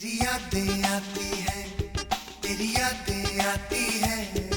तेरी यादें आती है तेरी यादें आती है।